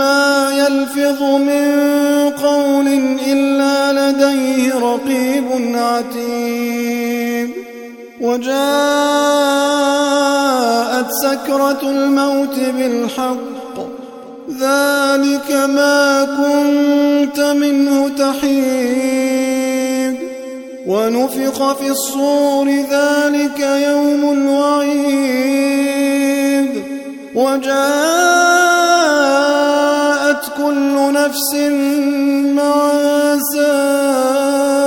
ما يلفظ من قول إلا لديه رقيب عتيد. وجاءت سكرة الموت بالحق. ذلك ما كنت منه تحيد. ونفخ في الصور ذلك يوم الوعيد. وجاءت كل نفس مع سائق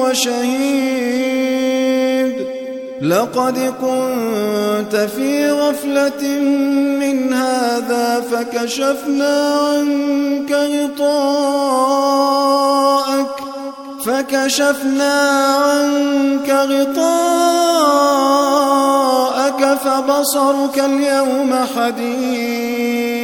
وشهيد. لقد كنت في غفلة من هذا فكشفنا عنك غطاءك. فكشفنا عنك غطاءك فبصرك اليوم حديد.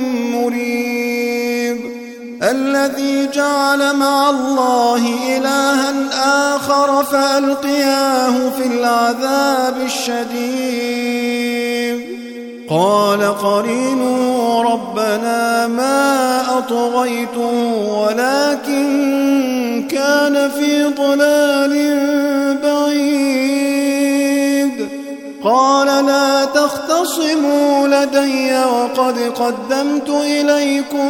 الذي جعل مع الله إلها آخر فألقياه في العذاب الشديد. قال قرينه ربنا ما أطغيته ولكن كان في ضلال بعيد. قال لا تختصموا لدي وقد قدمت إليكم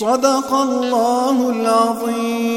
صدق الله العظيم.